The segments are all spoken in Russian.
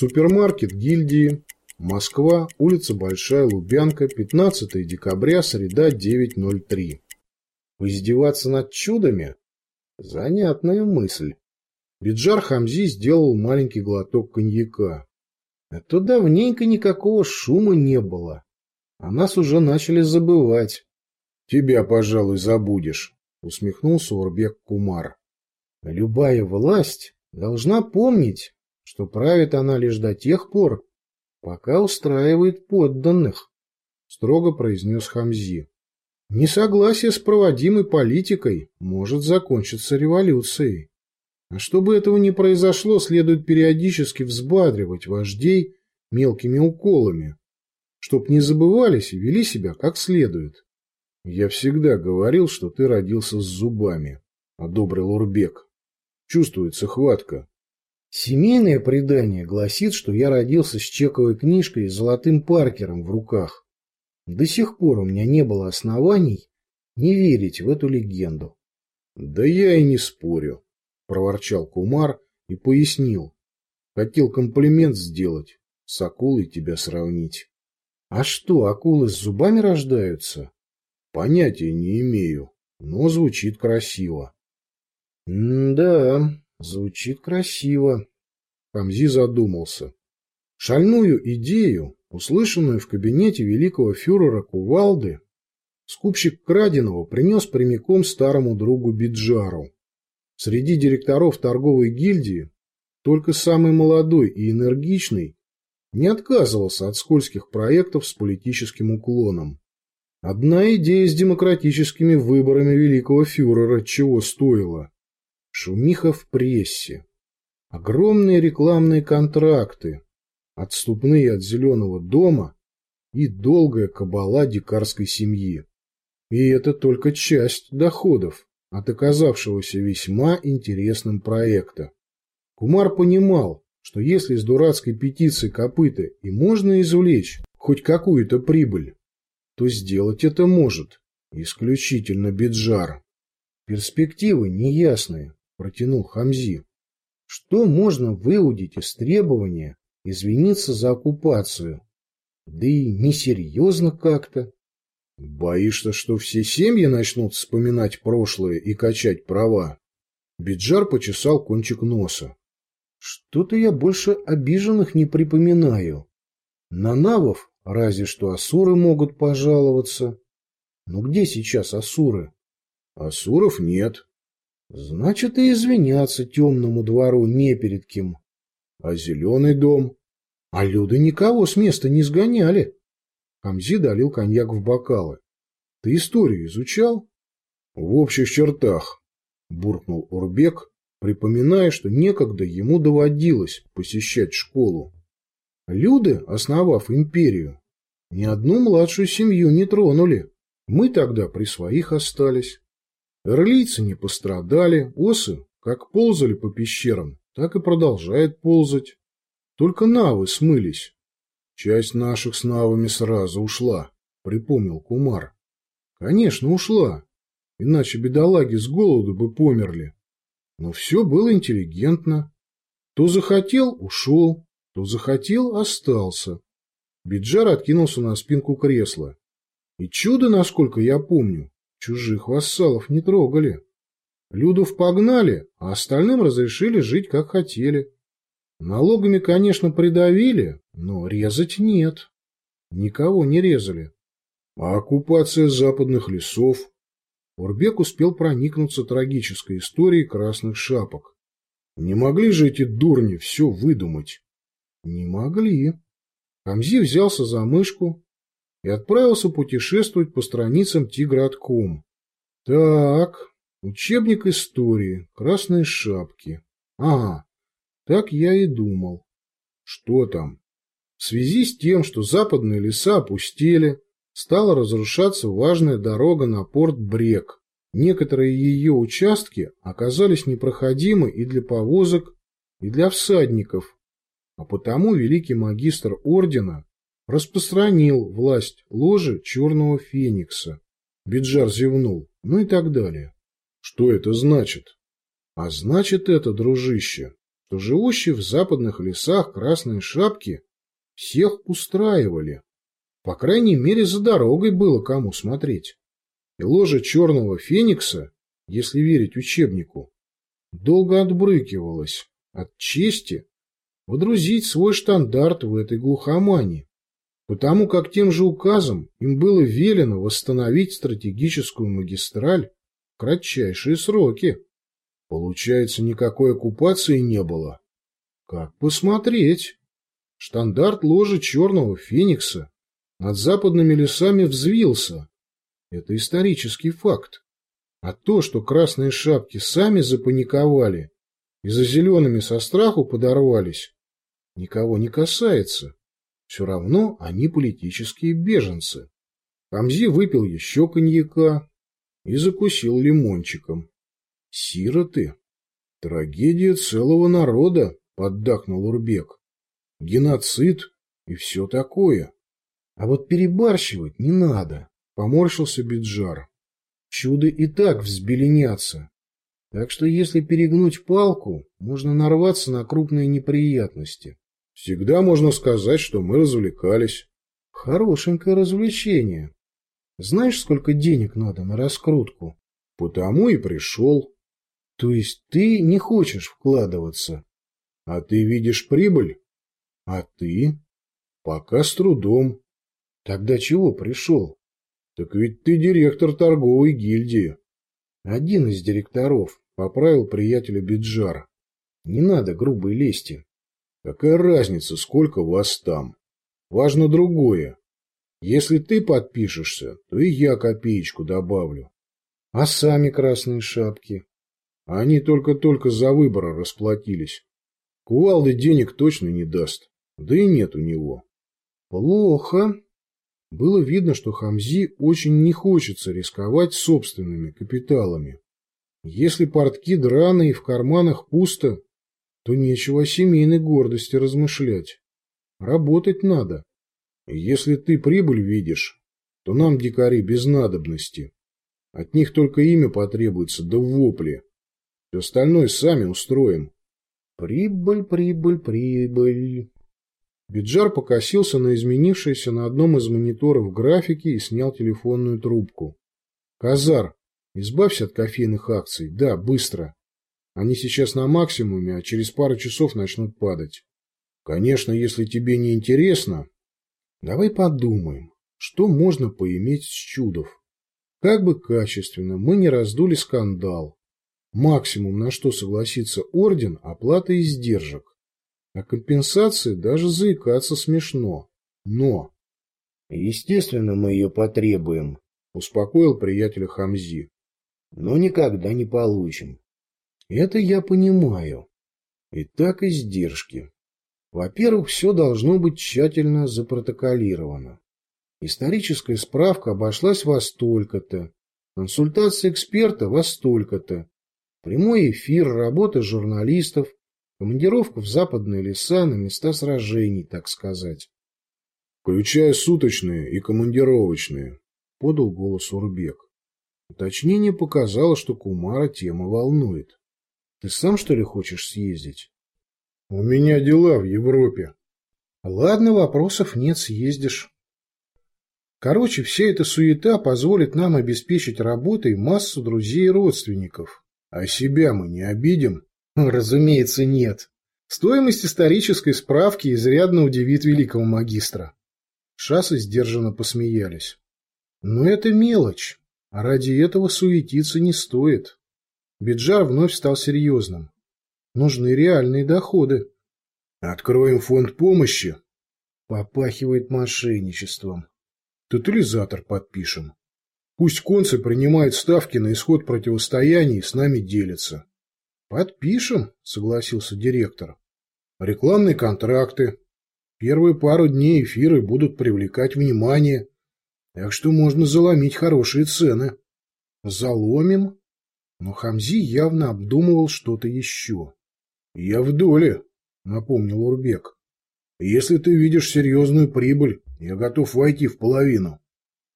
Супермаркет гильдии. Москва, улица Большая Лубянка, 15 декабря, среда, 9.03. Издеваться над чудами? Занятная мысль. Биджар Хамзи сделал маленький глоток коньяка. А то давненько никакого шума не было. А нас уже начали забывать. — Тебя, пожалуй, забудешь, — усмехнулся Урбек Кумар. — Любая власть должна помнить, что правит она лишь до тех пор, пока устраивает подданных, — строго произнес Хамзи. Несогласие с проводимой политикой может закончиться революцией. А чтобы этого не произошло, следует периодически взбадривать вождей мелкими уколами, чтоб не забывались и вели себя как следует. — Я всегда говорил, что ты родился с зубами, — одобрил Урбек. Чувствуется хватка. Семейное предание гласит, что я родился с чековой книжкой и золотым паркером в руках. До сих пор у меня не было оснований не верить в эту легенду. — Да я и не спорю, — проворчал Кумар и пояснил. Хотел комплимент сделать, с акулой тебя сравнить. — А что, акулы с зубами рождаются? — Понятия не имею, но звучит красиво. — Да, звучит красиво. Хамзи задумался. Шальную идею услышанную в кабинете великого фюрера Кувалды, скупщик краденого принес прямиком старому другу Биджару. Среди директоров торговой гильдии только самый молодой и энергичный не отказывался от скользких проектов с политическим уклоном. Одна идея с демократическими выборами великого фюрера чего стоила? Шумиха в прессе. Огромные рекламные контракты, отступные от зеленого дома и долгая кабала дикарской семьи. И это только часть доходов от оказавшегося весьма интересным проекта. Кумар понимал, что если с дурацкой петиции копыта и можно извлечь хоть какую-то прибыль, то сделать это может исключительно Биджар. Перспективы неясные, протянул Хамзи. Что можно выудить из требования извиниться за оккупацию. Да и несерьезно как-то. Боишься, что все семьи начнут вспоминать прошлое и качать права? Биджар почесал кончик носа. Что-то я больше обиженных не припоминаю. На навов разве что асуры могут пожаловаться. Но где сейчас асуры? Асуров нет. Значит, и извиняться темному двору не перед кем. А зеленый дом? А люди никого с места не сгоняли. Хамзи долил коньяк в бокалы. Ты историю изучал? В общих чертах, буркнул Урбек, припоминая, что некогда ему доводилось посещать школу. Люды, основав империю, ни одну младшую семью не тронули. Мы тогда при своих остались. Эрлийцы не пострадали, осы как ползали по пещерам, так и продолжает ползать. Только навы смылись. Часть наших с навами сразу ушла, припомнил Кумар. Конечно, ушла. Иначе бедолаги с голоду бы померли. Но все было интеллигентно. То захотел – ушел, то захотел – остался. Биджар откинулся на спинку кресла. И чудо, насколько я помню, чужих вассалов не трогали. Людов погнали, а остальным разрешили жить как хотели. Налогами, конечно, придавили, но резать нет. Никого не резали. А оккупация западных лесов? Урбек успел проникнуться трагической историей красных шапок. Не могли же эти дурни все выдумать? Не могли. Хамзи взялся за мышку и отправился путешествовать по страницам Тигратком. Так, Учебник истории, красные шапки. Ага, так я и думал. Что там? В связи с тем, что западные леса опустели, стала разрушаться важная дорога на порт Брек. Некоторые ее участки оказались непроходимы и для повозок, и для всадников, а потому великий магистр ордена распространил власть ложи Черного Феникса. Биджар зевнул, ну и так далее. Что это значит? А значит это, дружище, что живущие в западных лесах красные шапки всех устраивали. По крайней мере, за дорогой было кому смотреть. И ложа черного феникса, если верить учебнику, долго отбрыкивалась от чести водрузить свой штандарт в этой глухомане, потому как тем же указом им было велено восстановить стратегическую магистраль в кратчайшие сроки. Получается, никакой оккупации не было. Как посмотреть? Штандарт ложи черного феникса над западными лесами взвился. Это исторический факт. А то, что красные шапки сами запаниковали и за зелеными со страху подорвались, никого не касается. Все равно они политические беженцы. Камзи выпил еще коньяка и закусил лимончиком. Сироты. Трагедия целого народа, поддакнул Урбек. Геноцид и все такое. А вот перебарщивать не надо, поморщился Биджар. Чудо и так взбеленятся. Так что если перегнуть палку, можно нарваться на крупные неприятности. Всегда можно сказать, что мы развлекались. Хорошенькое развлечение. Знаешь, сколько денег надо на раскрутку? Потому и пришел. То есть ты не хочешь вкладываться? А ты видишь прибыль? А ты? Пока с трудом. Тогда чего пришел? Так ведь ты директор торговой гильдии. Один из директоров поправил приятеля Биджара. Не надо грубой лести. Какая разница, сколько вас там? Важно другое. Если ты подпишешься, то и я копеечку добавлю. А сами красные шапки? Они только-только за выборы расплатились. Кувалды денег точно не даст. Да и нет у него. Плохо. Было видно, что Хамзи очень не хочется рисковать собственными капиталами. Если портки драные и в карманах пусто, то нечего о семейной гордости размышлять. Работать надо. Если ты прибыль видишь, то нам, дикари, без надобности. От них только имя потребуется, да вопли. Все остальное сами устроим. Прибыль, прибыль, прибыль. Биджар покосился на изменившееся на одном из мониторов графики и снял телефонную трубку. «Казар, избавься от кофейных акций. Да, быстро. Они сейчас на максимуме, а через пару часов начнут падать. Конечно, если тебе не интересно, давай подумаем, что можно поиметь с чудов. Как бы качественно мы не раздули скандал. Максимум, на что согласится орден, оплата издержек. О компенсации даже заикаться смешно. Но... Естественно, мы ее потребуем, успокоил приятеля Хамзи. Но никогда не получим. Это я понимаю. И так издержки. Во-первых, все должно быть тщательно запротоколировано. Историческая справка обошлась во столько-то, консультация эксперта во столько-то, прямой эфир, работа журналистов, Командировка в западные леса на места сражений, так сказать. Включая суточные и командировочные, подал голос Урбек. Уточнение показало, что Кумара тема волнует. Ты сам, что ли, хочешь съездить? У меня дела в Европе. Ладно, вопросов нет, съездишь. Короче, вся эта суета позволит нам обеспечить работой массу друзей и родственников. А себя мы не обидим. Разумеется, нет. Стоимость исторической справки изрядно удивит великого магистра. Шасы сдержанно посмеялись. Но это мелочь, а ради этого суетиться не стоит. Биджар вновь стал серьезным. Нужны реальные доходы. Откроем фонд помощи. Попахивает мошенничеством. Тотализатор подпишем. Пусть концы принимают ставки на исход противостояния и с нами делятся. Подпишем, согласился директор. Рекламные контракты. Первые пару дней эфиры будут привлекать внимание, так что можно заломить хорошие цены. Заломим? Но Хамзи явно обдумывал что-то еще. Я в доле, напомнил Урбек. Если ты видишь серьезную прибыль, я готов войти в половину.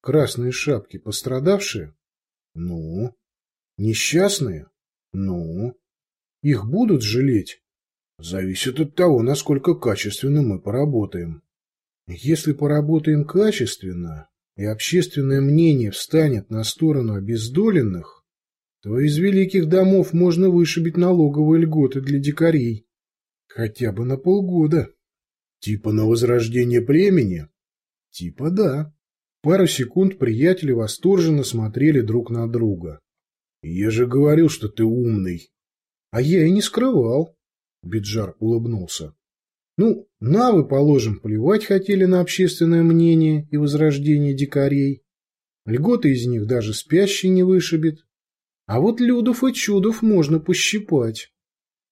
Красные шапки пострадавшие? Ну. Несчастные? Ну. Их будут жалеть? Зависит от того, насколько качественно мы поработаем. Если поработаем качественно, и общественное мнение встанет на сторону обездоленных, то из великих домов можно вышибить налоговые льготы для дикарей. Хотя бы на полгода. Типа на возрождение племени? Типа да. Пару секунд приятели восторженно смотрели друг на друга. Я же говорил, что ты умный. А я и не скрывал. Биджар улыбнулся. Ну, навы, положим, плевать хотели на общественное мнение и возрождение дикарей. Льготы из них даже спящий не вышибет. А вот Людов и Чудов можно пощипать.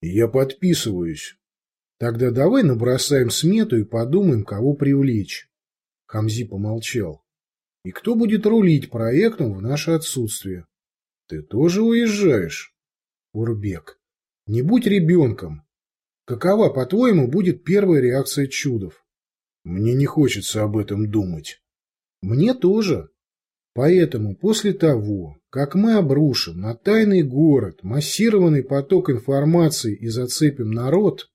Я подписываюсь. Тогда давай набросаем смету и подумаем, кого привлечь. Хамзи помолчал. И кто будет рулить проектом в наше отсутствие? Ты тоже уезжаешь? Урбек, не будь ребенком. Какова, по-твоему, будет первая реакция чудов? Мне не хочется об этом думать. Мне тоже. Поэтому после того, как мы обрушим на тайный город массированный поток информации и зацепим народ,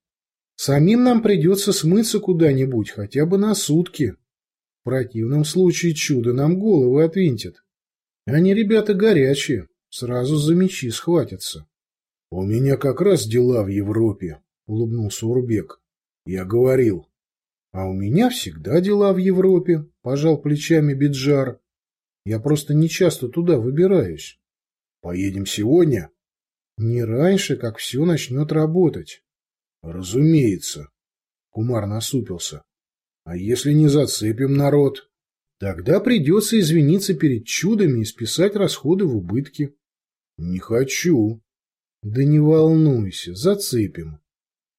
Самим нам придется смыться куда-нибудь, хотя бы на сутки. В противном случае чудо нам головы отвинтит. Они ребята горячие, сразу за мечи схватятся. — У меня как раз дела в Европе, — улыбнулся Урбек. — Я говорил. — А у меня всегда дела в Европе, — пожал плечами Биджар. — Я просто не часто туда выбираюсь. — Поедем сегодня? — Не раньше, как все начнет работать. Разумеется. Кумар насупился. А если не зацепим народ? Тогда придется извиниться перед чудами и списать расходы в убытки. Не хочу. Да не волнуйся, зацепим.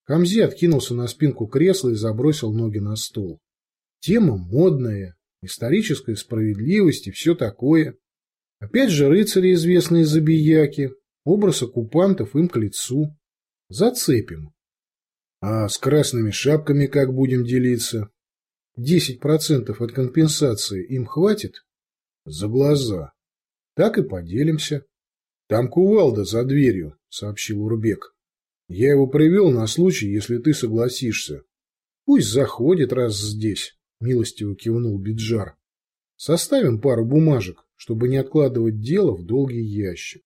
Камзи откинулся на спинку кресла и забросил ноги на стол. Тема модная, историческая справедливость и все такое. Опять же рыцари известные забияки, образ оккупантов им к лицу. Зацепим. А с красными шапками как будем делиться? Десять процентов от компенсации им хватит? За глаза. Так и поделимся. Там кувалда за дверью, сообщил Урбек. Я его привел на случай, если ты согласишься. Пусть заходит раз здесь, милостиво кивнул Биджар. Составим пару бумажек, чтобы не откладывать дело в долгий ящик.